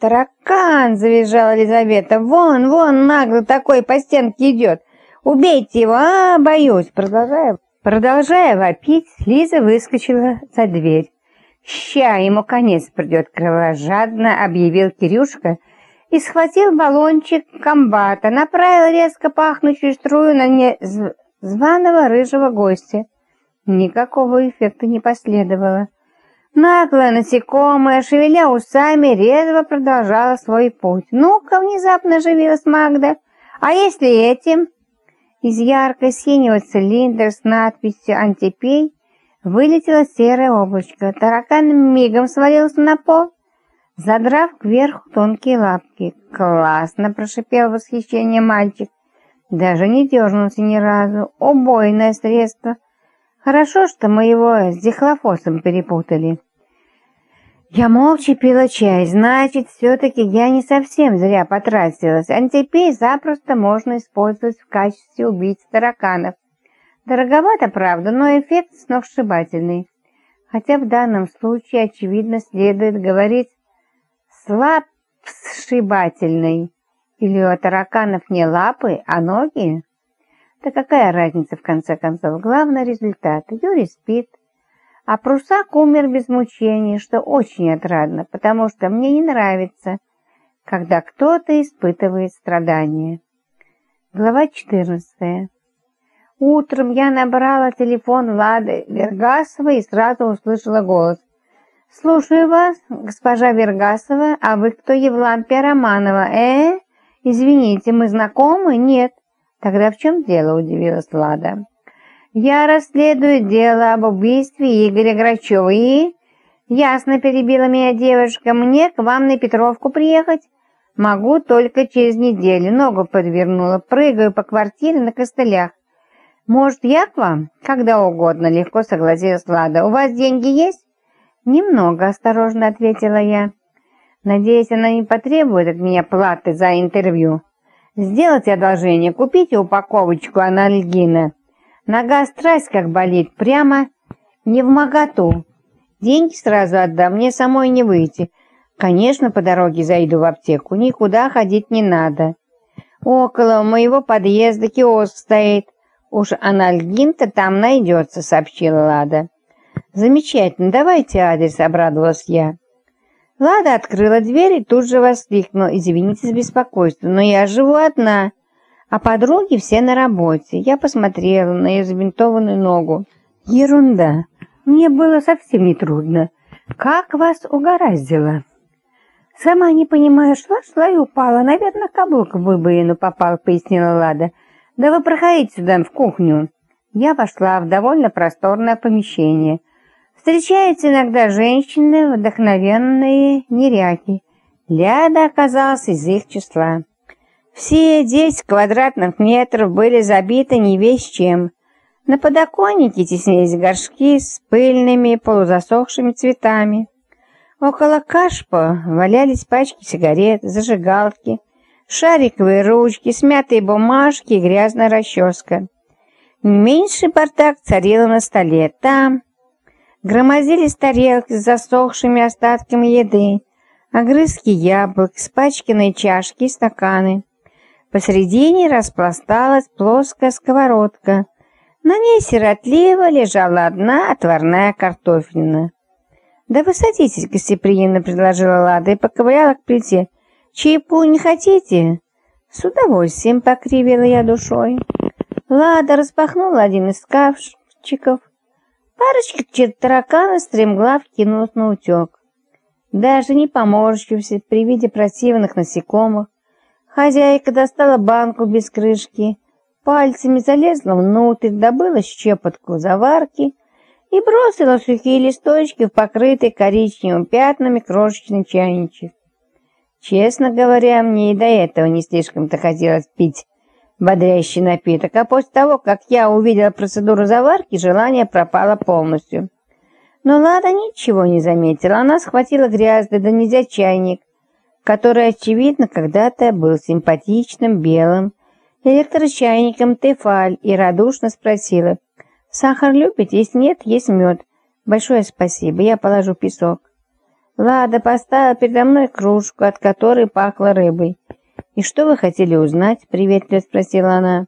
«Таракан!» — завизжала Елизавета. «Вон, вон, нагло такой по стенке идет! Убейте его! А, боюсь!» Продолжая, продолжая вопить, Лиза выскочила за дверь. «Ща ему конец придет!» — кровожадно объявил Кирюшка и схватил баллончик комбата, направил резко пахнущую струю на незваного рыжего гостя. Никакого эффекта не последовало. Наглая насекомая, шевеля усами, резво продолжала свой путь. «Ну-ка!» — внезапно оживилась Магда. «А если этим?» Из ярко-синего цилиндра с надписью «Антипей» вылетело серое облачко. Таракан мигом свалился на пол, задрав кверху тонкие лапки. «Классно!» — прошипел в восхищении мальчик. Даже не дернулся ни разу. Убойное средство. Хорошо, что мы его с дихлофосом перепутали. Я молча пила чай, значит, все-таки я не совсем зря потратилась. Антипей запросто можно использовать в качестве убийц тараканов. Дороговато, правда, но эффект сногсшибательный. Хотя в данном случае, очевидно, следует говорить «слабсшибательный». Или у тараканов не лапы, а ноги? Да какая разница, в конце концов? Главный результат. Юрий спит, а Прусак умер без мучений, что очень отрадно, потому что мне не нравится, когда кто-то испытывает страдания. Глава 14. Утром я набрала телефон Лады Вергасовой и сразу услышала голос. «Слушаю вас, госпожа Вергасова, а вы кто Евлампия Романова? Э, извините, мы знакомы? Нет». «Тогда в чем дело?» – удивилась Лада. «Я расследую дело об убийстве Игоря Грачева и...» «Ясно», — перебила меня девушка, — «мне к вам на Петровку приехать?» «Могу только через неделю. Ногу подвернула. Прыгаю по квартире на костылях. Может, я к вам?» «Когда угодно», — легко согласилась Лада. «У вас деньги есть?» «Немного», — осторожно ответила я. «Надеюсь, она не потребует от меня платы за интервью. Сделайте одолжение, купите упаковочку анальгина». Нога страсть как болит, прямо не в моготу. Деньги сразу отдам, мне самой не выйти. Конечно, по дороге зайду в аптеку, никуда ходить не надо. Около моего подъезда киоск стоит. Уж анальгин-то там найдется, сообщила Лада. Замечательно, давайте адрес, обрадовалась я. Лада открыла дверь и тут же воскликнула. Извините за беспокойство, но я живу одна а подруги все на работе. Я посмотрела на ее забинтованную ногу. Ерунда. Мне было совсем не трудно. Как вас угораздило? Сама не понимаю, шла-шла и упала. Наверное, каблук в выбоину попал, пояснила Лада. Да вы проходите сюда, в кухню. Я вошла в довольно просторное помещение. Встречаются иногда женщины, вдохновенные неряки. Ляда оказалась из их числа. Все десять квадратных метров были забиты не весь чем. На подоконнике теснились горшки с пыльными полузасохшими цветами. Около кашпа валялись пачки сигарет, зажигалки, шариковые ручки, смятые бумажки и грязная расческа. Меньший бардак царил на столе. Там громозились тарелки с засохшими остатками еды, огрызки яблок, спачканные чашки и стаканы. Посредине распласталась плоская сковородка. На ней сиротливо лежала одна отварная картофелина. «Да вы садитесь, гостеприимно», — предложила Лада и поковыряла к плите. «Чайпу не хотите?» «С удовольствием», — покривила я душой. Лада распахнула один из шкафчиков. Парочка таракана стремглав кинулась на утек. Даже не поморщившись при виде противных насекомых, Хозяйка достала банку без крышки, пальцами залезла внутрь, добыла щепотку заварки и бросила сухие листочки в покрытый коричневыми пятнами крошечный чайничек. Честно говоря, мне и до этого не слишком-то хотелось пить бодрящий напиток, а после того, как я увидела процедуру заварки, желание пропало полностью. Но Лада ничего не заметила, она схватила грязный да нельзя чайник, который, очевидно, когда-то был симпатичным белым электрочайником Тефаль и радушно спросила, «Сахар любите? Если нет, есть мед. Большое спасибо, я положу песок». Лада поставила передо мной кружку, от которой пахло рыбой. «И что вы хотели узнать?» — приветливо спросила она.